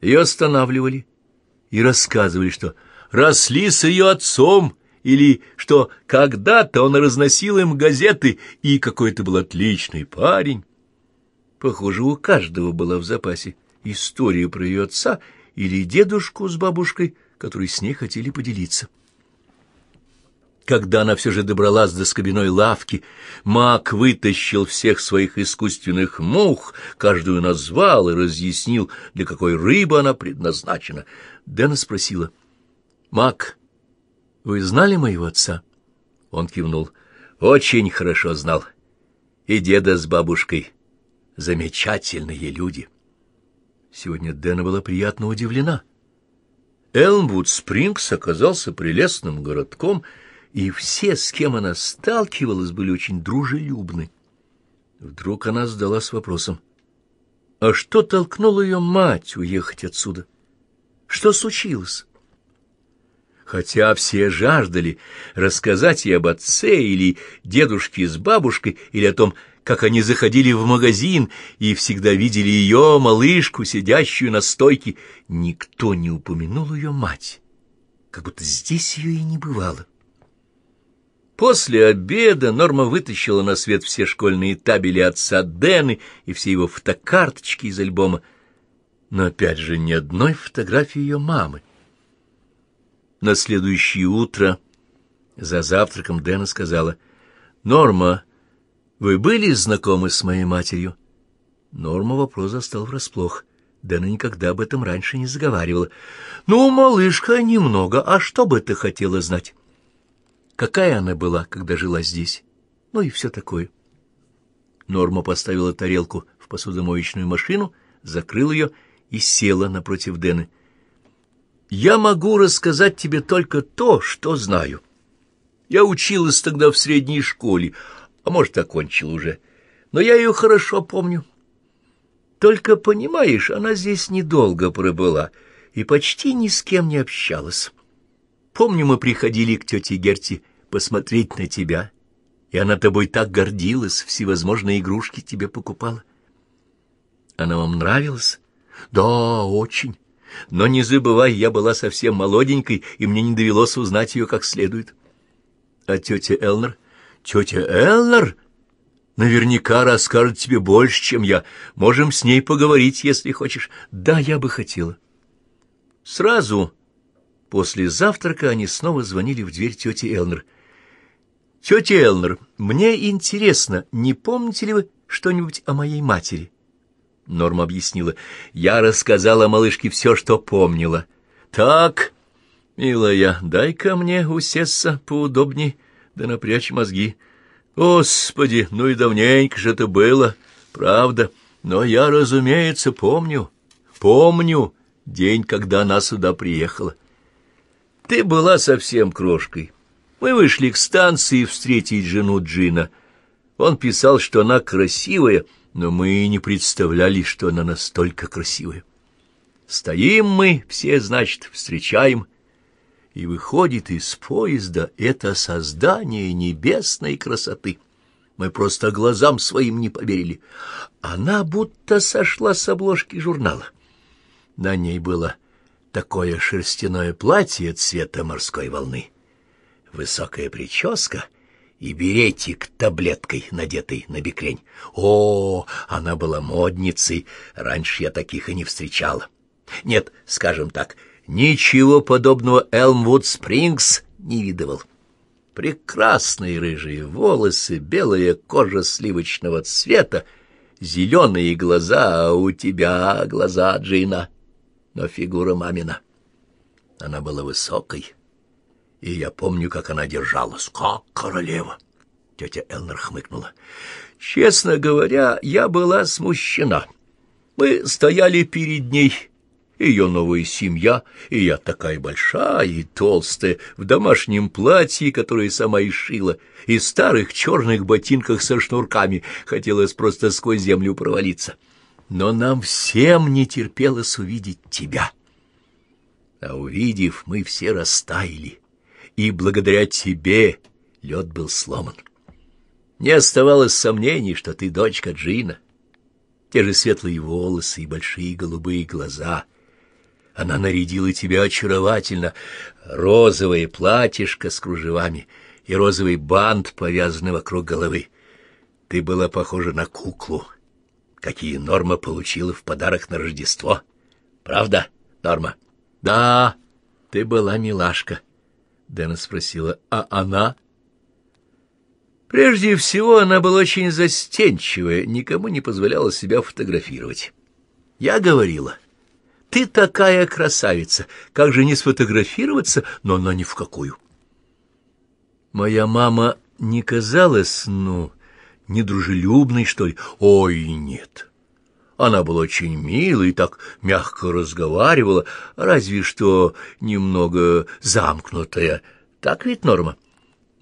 Ее останавливали и рассказывали, что росли с ее отцом, или что когда-то он разносил им газеты, и какой-то был отличный парень. Похоже, у каждого была в запасе история про ее отца или дедушку с бабушкой, которые с ней хотели поделиться. Когда она все же добралась до скобяной лавки, маг вытащил всех своих искусственных мух, каждую назвал и разъяснил, для какой рыбы она предназначена. Дэна спросила, «Маг, вы знали моего отца?» Он кивнул. «Очень хорошо знал. И деда с бабушкой. Замечательные люди». Сегодня Дэна была приятно удивлена. Элмвуд-Спрингс оказался прелестным городком, и все, с кем она сталкивалась, были очень дружелюбны. Вдруг она задалась вопросом. А что толкнуло ее мать уехать отсюда? Что случилось? Хотя все жаждали рассказать ей об отце или дедушке с бабушкой, или о том, как они заходили в магазин и всегда видели ее, малышку, сидящую на стойке, никто не упомянул ее мать, как будто здесь ее и не бывало. После обеда Норма вытащила на свет все школьные табели отца Дэны и все его фотокарточки из альбома, но опять же ни одной фотографии ее мамы. На следующее утро за завтраком Дэна сказала, «Норма, вы были знакомы с моей матерью?» Норма вопрос застал врасплох. Дэна никогда об этом раньше не заговаривала. «Ну, малышка, немного. А что бы ты хотела знать?» «Какая она была, когда жила здесь?» Ну и все такое. Норма поставила тарелку в посудомоечную машину, закрыла ее и села напротив Дэны. «Я могу рассказать тебе только то, что знаю. Я училась тогда в средней школе, а может, окончил уже. Но я ее хорошо помню. Только, понимаешь, она здесь недолго пробыла и почти ни с кем не общалась. Помню, мы приходили к тете Герти посмотреть на тебя, и она тобой так гордилась, всевозможные игрушки тебе покупала. Она вам нравилась? Да, очень. Но не забывай, я была совсем молоденькой, и мне не довелось узнать ее как следует. А тетя Элнер Тетя Элнер наверняка расскажет тебе больше, чем я. Можем с ней поговорить, если хочешь. Да, я бы хотела. Сразу после завтрака они снова звонили в дверь тети Элнер. «Тетя Элнер, мне интересно, не помните ли вы что-нибудь о моей матери?» Норма объяснила. «Я рассказала малышке все, что помнила». «Так, милая, дай-ка мне усесться поудобней» да напрячь мозги. Господи, ну и давненько же это было, правда. Но я, разумеется, помню, помню день, когда она сюда приехала. Ты была совсем крошкой. Мы вышли к станции встретить жену Джина. Он писал, что она красивая, но мы не представляли, что она настолько красивая. Стоим мы, все, значит, встречаем — и выходит из поезда это создание небесной красоты. Мы просто глазам своим не поверили. Она будто сошла с обложки журнала. На ней было такое шерстяное платье цвета морской волны, высокая прическа и беретик таблеткой, надетый на бекрень. О, она была модницей, раньше я таких и не встречала. Нет, скажем так, — Ничего подобного Элмвуд Спрингс не видывал. Прекрасные рыжие волосы, белая кожа сливочного цвета, зеленые глаза, а у тебя глаза Джина, но фигура мамина. Она была высокой, и я помню, как она держалась, как королева. Тетя Элнер хмыкнула. Честно говоря, я была смущена. Мы стояли перед ней ее новая семья, и я такая большая и толстая, в домашнем платье, которое сама и шила, и старых черных ботинках со шнурками, хотелось просто сквозь землю провалиться. Но нам всем не терпелось увидеть тебя. А увидев, мы все растаяли, и благодаря тебе лед был сломан. Не оставалось сомнений, что ты дочка Джина. Те же светлые волосы и большие голубые глаза — Она нарядила тебя очаровательно. Розовое платьишко с кружевами и розовый бант, повязанный вокруг головы. Ты была похожа на куклу, какие Норма получила в подарок на Рождество. Правда, Норма? Да, ты была милашка. Дэна спросила, а она? Прежде всего, она была очень застенчивая, никому не позволяла себя фотографировать. Я говорила, ты такая красавица, как же не сфотографироваться, но она ни в какую. Моя мама не казалась, ну, недружелюбной, что ли? Ой, нет. Она была очень милой, так мягко разговаривала, разве что немного замкнутая. Так ведь норма?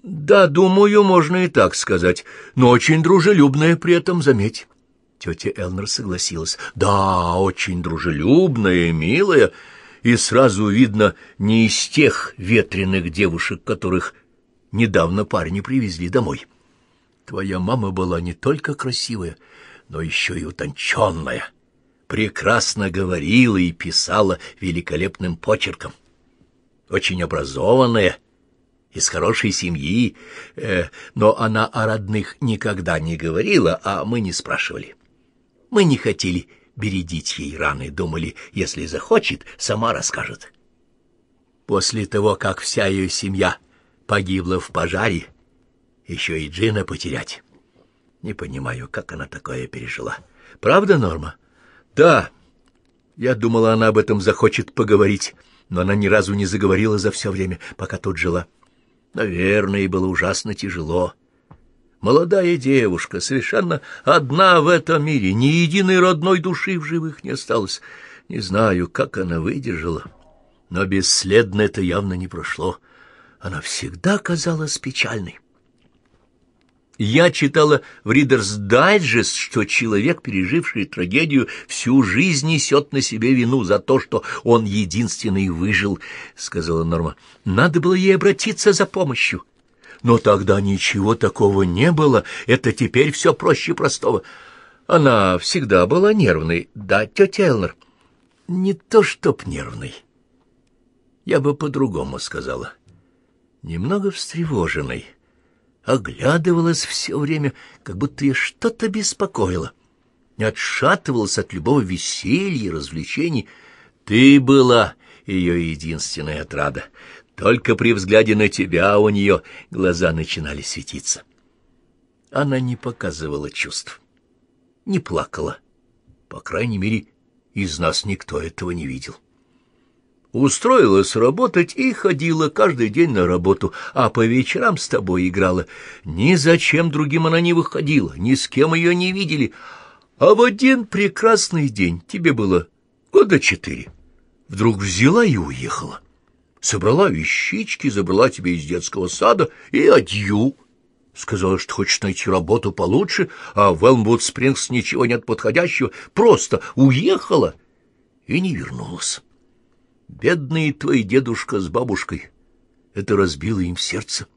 Да, думаю, можно и так сказать, но очень дружелюбная при этом, заметь. Тетя Элнер согласилась. Да, очень дружелюбная, милая, и сразу видно не из тех ветреных девушек, которых недавно парни привезли домой. Твоя мама была не только красивая, но еще и утонченная. Прекрасно говорила и писала великолепным почерком. Очень образованная, из хорошей семьи, э, но она о родных никогда не говорила, а мы не спрашивали. Мы не хотели бередить ей раны, думали, если захочет, сама расскажет. После того, как вся ее семья погибла в пожаре, еще и Джина потерять. Не понимаю, как она такое пережила. Правда, Норма? Да. Я думала, она об этом захочет поговорить, но она ни разу не заговорила за все время, пока тут жила. Наверное, ей было ужасно тяжело. Молодая девушка, совершенно одна в этом мире, ни единой родной души в живых не осталось. Не знаю, как она выдержала, но бесследно это явно не прошло. Она всегда казалась печальной. Я читала в Reader's Digest, что человек, переживший трагедию, всю жизнь несет на себе вину за то, что он единственный выжил, — сказала Норма. Надо было ей обратиться за помощью. Но тогда ничего такого не было, это теперь все проще простого. Она всегда была нервной, да, тетя Элнер? Не то чтоб нервной. Я бы по-другому сказала. Немного встревоженной оглядывалась все время, как будто ее что-то беспокоило, не отшатывалась от любого веселья и развлечений. Ты была ее единственная отрада. Только при взгляде на тебя у нее глаза начинали светиться. Она не показывала чувств, не плакала. По крайней мере, из нас никто этого не видел. Устроилась работать и ходила каждый день на работу, а по вечерам с тобой играла. Ни зачем другим она не выходила, ни с кем ее не видели. А в один прекрасный день, тебе было года четыре, вдруг взяла и уехала. Собрала вещички, забрала тебя из детского сада и адью. Сказала, что хочешь найти работу получше, а в Элмвуд-Спрингс ничего нет подходящего. Просто уехала и не вернулась. Бедные твои дедушка с бабушкой. Это разбило им сердце.